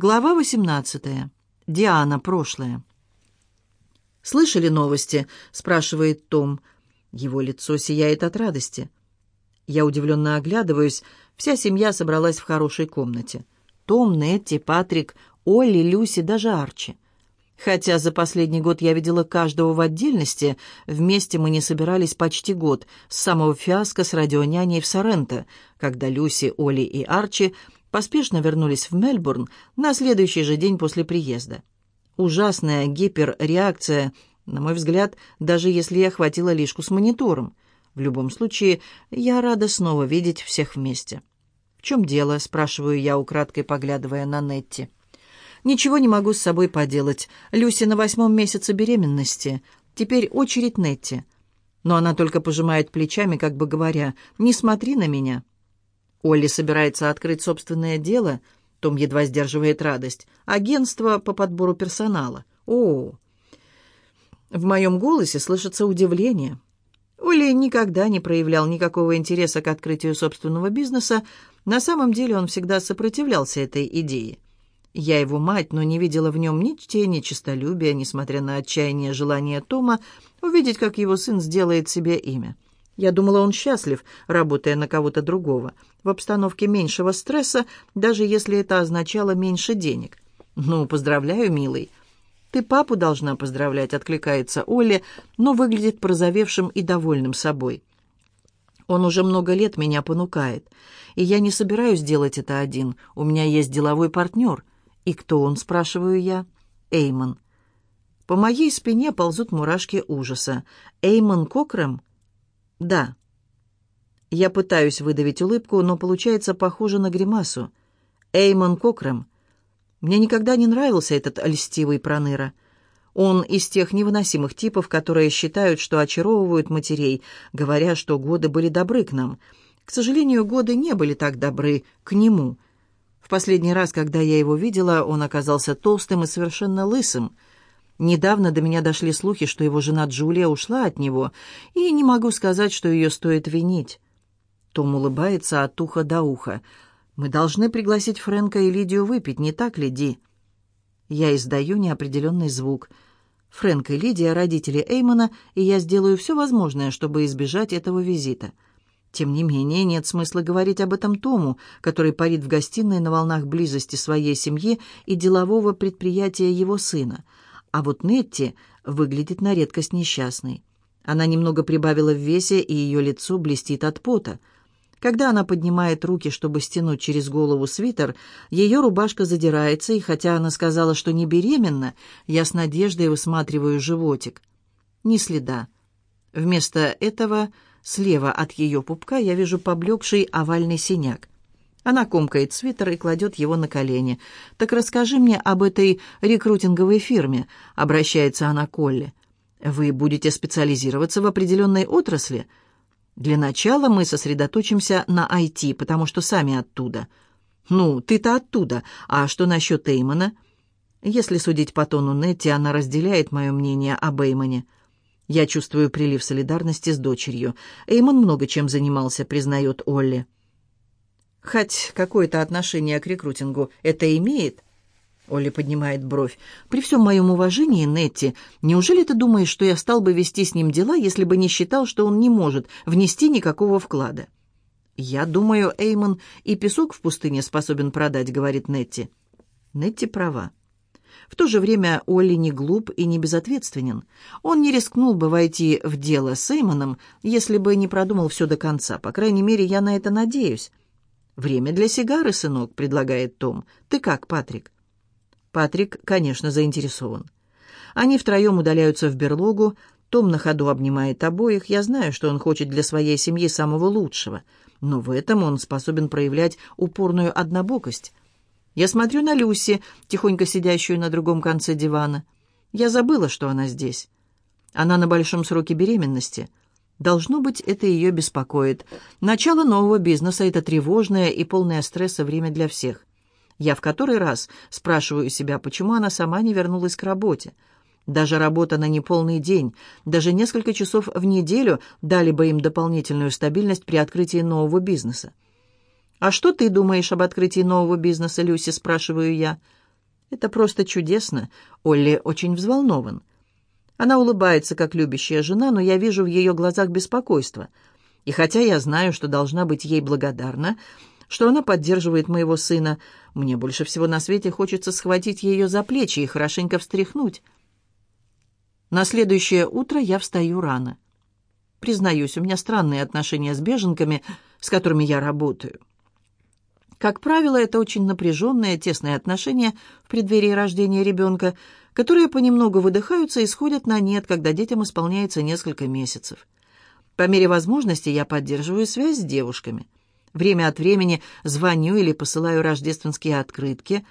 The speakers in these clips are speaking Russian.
Глава 18. Диана. Прошлое. «Слышали новости?» — спрашивает Том. Его лицо сияет от радости. Я удивленно оглядываюсь. Вся семья собралась в хорошей комнате. Том, Нетти, Патрик, Олли, Люси, даже Арчи. Хотя за последний год я видела каждого в отдельности, вместе мы не собирались почти год, с самого фиаско с радионяней в Соренто, когда Люси, Оли и Арчи — поспешно вернулись в Мельбурн на следующий же день после приезда. Ужасная гиперреакция, на мой взгляд, даже если я хватила лишку с монитором. В любом случае, я рада снова видеть всех вместе. «В чем дело?» — спрашиваю я, украдкой поглядывая на Нетти. «Ничего не могу с собой поделать. Люси на восьмом месяце беременности. Теперь очередь Нетти». Но она только пожимает плечами, как бы говоря, «Не смотри на меня». Олли собирается открыть собственное дело. Том едва сдерживает радость. Агентство по подбору персонала. О! В моем голосе слышится удивление. Олли никогда не проявлял никакого интереса к открытию собственного бизнеса. На самом деле он всегда сопротивлялся этой идее. Я его мать, но не видела в нем ни тени ни честолюбия, несмотря на отчаяние желания Тома увидеть, как его сын сделает себе имя. Я думала, он счастлив, работая на кого-то другого в обстановке меньшего стресса, даже если это означало меньше денег. «Ну, поздравляю, милый». «Ты папу должна поздравлять», — откликается Оля, но выглядит прозовевшим и довольным собой. «Он уже много лет меня понукает, и я не собираюсь делать это один. У меня есть деловой партнер». «И кто он?» — спрашиваю я. «Эймон». По моей спине ползут мурашки ужаса. «Эймон Кокрем?» «Да». Я пытаюсь выдавить улыбку, но получается похоже на гримасу. Эймон Кокрам. Мне никогда не нравился этот льстивый проныра. Он из тех невыносимых типов, которые считают, что очаровывают матерей, говоря, что годы были добры к нам. К сожалению, годы не были так добры к нему. В последний раз, когда я его видела, он оказался толстым и совершенно лысым. Недавно до меня дошли слухи, что его жена Джулия ушла от него, и не могу сказать, что ее стоит винить. Том улыбается от уха до уха. «Мы должны пригласить Фрэнка и Лидию выпить, не так ли, Ди?» Я издаю неопределенный звук. Фрэнк и Лидия — родители Эймона, и я сделаю все возможное, чтобы избежать этого визита. Тем не менее, нет смысла говорить об этом Тому, который парит в гостиной на волнах близости своей семьи и делового предприятия его сына. А вот Нетти выглядит на редкость несчастной. Она немного прибавила в весе, и ее лицо блестит от пота. Когда она поднимает руки, чтобы стянуть через голову свитер, ее рубашка задирается, и хотя она сказала, что не беременна, я с надеждой высматриваю животик. Ни следа. Вместо этого слева от ее пупка я вижу поблекший овальный синяк. Она комкает свитер и кладет его на колени. «Так расскажи мне об этой рекрутинговой фирме», — обращается она к Колле. «Вы будете специализироваться в определенной отрасли?» Для начала мы сосредоточимся на IT, потому что сами оттуда. Ну, ты-то оттуда. А что насчет Эймона? Если судить по тону Нетти, она разделяет мое мнение об Эймоне. Я чувствую прилив солидарности с дочерью. Эймон много чем занимался, признает Олли. Хоть какое-то отношение к рекрутингу это имеет? Олли поднимает бровь. «При всем моем уважении, Нетти, неужели ты думаешь, что я стал бы вести с ним дела, если бы не считал, что он не может внести никакого вклада?» «Я думаю, Эймон и песок в пустыне способен продать», — говорит Нетти. Нетти права. В то же время Олли не глуп и не безответственен. Он не рискнул бы войти в дело с Эймоном, если бы не продумал все до конца. По крайней мере, я на это надеюсь. «Время для сигары, сынок», — предлагает Том. «Ты как, Патрик?» Патрик, конечно, заинтересован. Они втроем удаляются в берлогу, Том на ходу обнимает обоих. Я знаю, что он хочет для своей семьи самого лучшего, но в этом он способен проявлять упорную однобокость. Я смотрю на Люси, тихонько сидящую на другом конце дивана. Я забыла, что она здесь. Она на большом сроке беременности. Должно быть, это ее беспокоит. Начало нового бизнеса — это тревожное и полное стресса время для всех. Я в который раз спрашиваю себя, почему она сама не вернулась к работе. Даже работа на неполный день, даже несколько часов в неделю дали бы им дополнительную стабильность при открытии нового бизнеса. «А что ты думаешь об открытии нового бизнеса, Люси?» – спрашиваю я. «Это просто чудесно». Олли очень взволнован. Она улыбается, как любящая жена, но я вижу в ее глазах беспокойство. И хотя я знаю, что должна быть ей благодарна, что она поддерживает моего сына. Мне больше всего на свете хочется схватить ее за плечи и хорошенько встряхнуть. На следующее утро я встаю рано. Признаюсь, у меня странные отношения с беженками, с которыми я работаю. Как правило, это очень напряженные, тесные отношения в преддверии рождения ребенка, которые понемногу выдыхаются и сходят на нет, когда детям исполняется несколько месяцев. По мере возможности я поддерживаю связь с девушками. Время от времени звоню или посылаю рождественские открытки,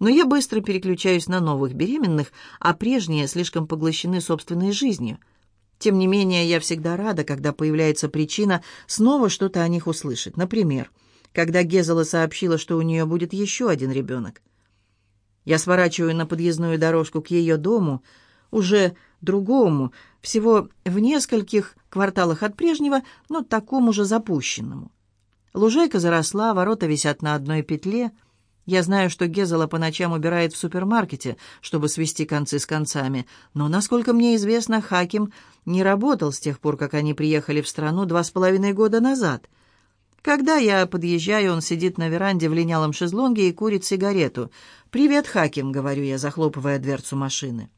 но я быстро переключаюсь на новых беременных, а прежние слишком поглощены собственной жизнью. Тем не менее, я всегда рада, когда появляется причина снова что-то о них услышать. Например, когда Гезела сообщила, что у нее будет еще один ребенок. Я сворачиваю на подъездную дорожку к ее дому, уже другому, всего в нескольких кварталах от прежнего, но такому же запущенному. Лужайка заросла, ворота висят на одной петле. Я знаю, что Гезела по ночам убирает в супермаркете, чтобы свести концы с концами, но, насколько мне известно, Хаким не работал с тех пор, как они приехали в страну два с половиной года назад. Когда я подъезжаю, он сидит на веранде в линялом шезлонге и курит сигарету. «Привет, Хаким», — говорю я, захлопывая дверцу машины.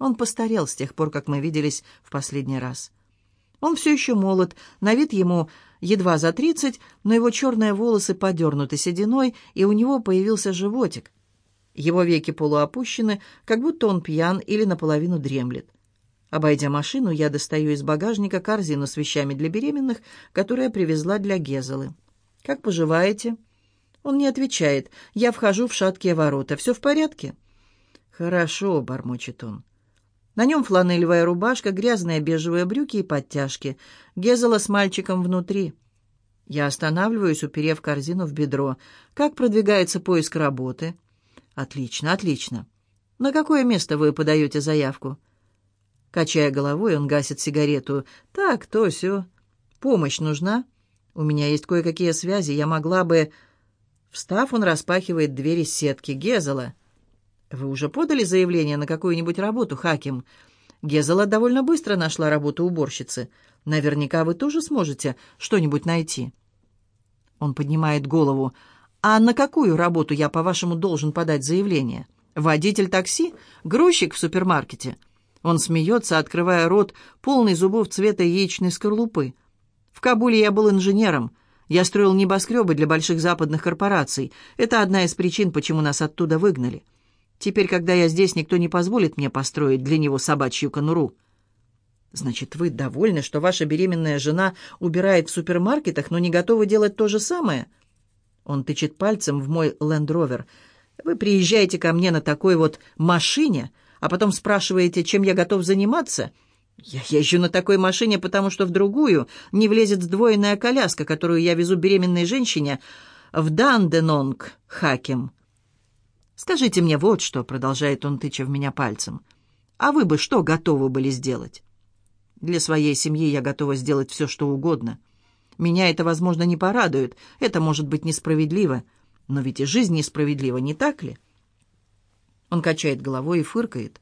Он постарел с тех пор, как мы виделись в последний раз. Он все еще молод, на вид ему едва за тридцать, но его черные волосы подернуты сединой, и у него появился животик. Его веки полуопущены, как будто он пьян или наполовину дремлет. Обойдя машину, я достаю из багажника корзину с вещами для беременных, которую я привезла для Гезелы. «Как поживаете?» Он не отвечает. Я вхожу в шаткие ворота. «Все в порядке?» «Хорошо», — бормочет он. На нем фланелевая рубашка, грязные бежевые брюки и подтяжки. Гезела с мальчиком внутри. Я останавливаюсь, уперев корзину в бедро. Как продвигается поиск работы? Отлично, отлично. На какое место вы подаете заявку? Качая головой, он гасит сигарету. Так, то все. Помощь нужна? У меня есть кое-какие связи, я могла бы... Встав, он распахивает двери сетки Гезела. «Вы уже подали заявление на какую-нибудь работу, Хаким?» Гезела довольно быстро нашла работу уборщицы. Наверняка вы тоже сможете что-нибудь найти. Он поднимает голову. А на какую работу я, по-вашему, должен подать заявление? Водитель такси? Грузчик в супермаркете? Он смеется, открывая рот, полный зубов цвета яичной скорлупы. В Кабуле я был инженером. Я строил небоскребы для больших западных корпораций. Это одна из причин, почему нас оттуда выгнали. Теперь, когда я здесь, никто не позволит мне построить для него собачью конуру. Значит, вы довольны, что ваша беременная жена убирает в супермаркетах, но не готова делать то же самое? Он тычет пальцем в мой Land Rover. Вы приезжаете ко мне на такой вот машине, а потом спрашиваете, чем я готов заниматься? Я езжу на такой машине, потому что в другую не влезет сдвоенная коляска, которую я везу беременной женщине в Данденонг, Хакем. «Скажите мне вот что», — продолжает он, тыча в меня пальцем. «А вы бы что готовы были сделать?» «Для своей семьи я готова сделать все, что угодно. Меня это, возможно, не порадует, это может быть несправедливо. Но ведь и жизнь несправедлива, не так ли?» Он качает головой и фыркает.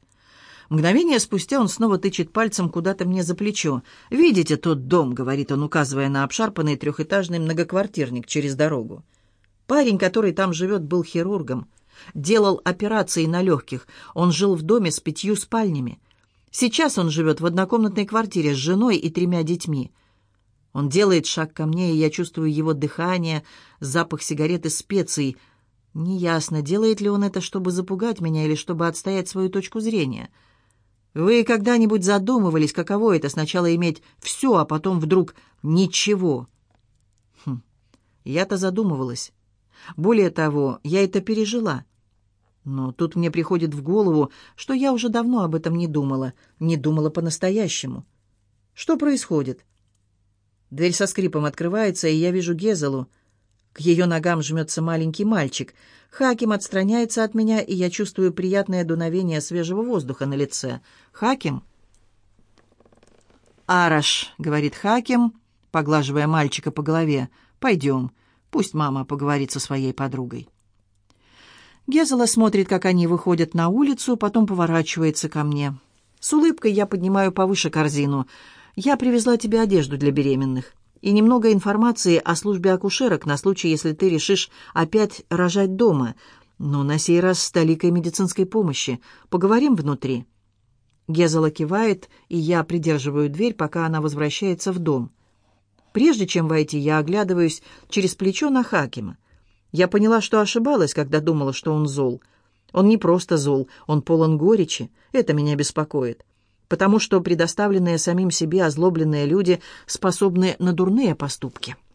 Мгновение спустя он снова тычет пальцем куда-то мне за плечо. «Видите тот дом?» — говорит он, указывая на обшарпанный трехэтажный многоквартирник через дорогу. Парень, который там живет, был хирургом — делал операции на легких. Он жил в доме с пятью спальнями. Сейчас он живет в однокомнатной квартире с женой и тремя детьми. Он делает шаг ко мне, и я чувствую его дыхание, запах сигарет и специй. Неясно, делает ли он это, чтобы запугать меня или чтобы отстоять свою точку зрения. Вы когда-нибудь задумывались, каково это сначала иметь все, а потом вдруг ничего? Хм, я-то задумывалась. Более того, я это пережила. Но тут мне приходит в голову, что я уже давно об этом не думала, не думала по-настоящему. Что происходит? Дверь со скрипом открывается, и я вижу Гезелу. К ее ногам жмется маленький мальчик. Хаким отстраняется от меня, и я чувствую приятное дуновение свежего воздуха на лице. Хаким? «Араш», — говорит Хаким, поглаживая мальчика по голове. «Пойдем, пусть мама поговорит со своей подругой». Гезела смотрит, как они выходят на улицу, потом поворачивается ко мне. С улыбкой я поднимаю повыше корзину. «Я привезла тебе одежду для беременных и немного информации о службе акушерок на случай, если ты решишь опять рожать дома, но на сей раз с толикой медицинской помощи. Поговорим внутри». Гезела кивает, и я придерживаю дверь, пока она возвращается в дом. Прежде чем войти, я оглядываюсь через плечо на Хакима. Я поняла, что ошибалась, когда думала, что он зол. Он не просто зол, он полон горечи. Это меня беспокоит. Потому что предоставленные самим себе озлобленные люди способны на дурные поступки.